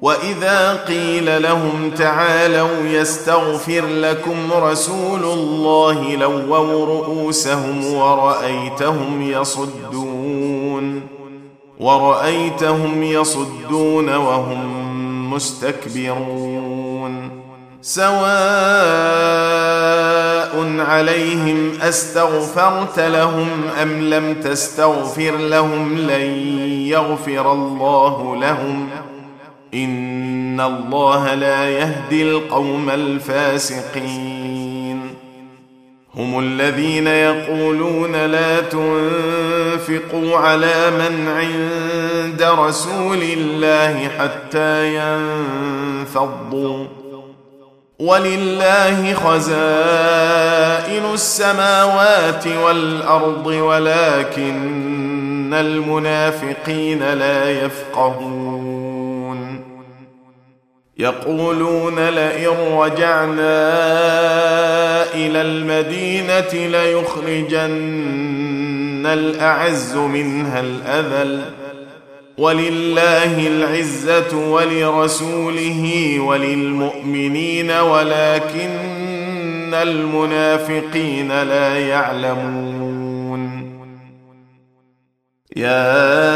واذا قيل لهم تعالوا يستغفر لكم رسول الله لووا رؤوسهم ورأيتهم يصدون ورأيتهم يصدون وهم مستكبرون سواء عليهم استغفرت لهم ام لم تستغفر لهم لن يغفر الله لهم ان الله لا يهدي القوم الفاسقين هم الذين يقولون لا تنفقوا على من عند رسول الله حتى ينفضوا ولله خزائن السماوات والارض ولكن المنافقين لا يفقهون يقولون لئن رجعنا إلى المدينة ليخرجن الأعز منها الأذل ولله العزة ولرسوله وللمؤمنين ولكن المنافقين لا يعلمون. يا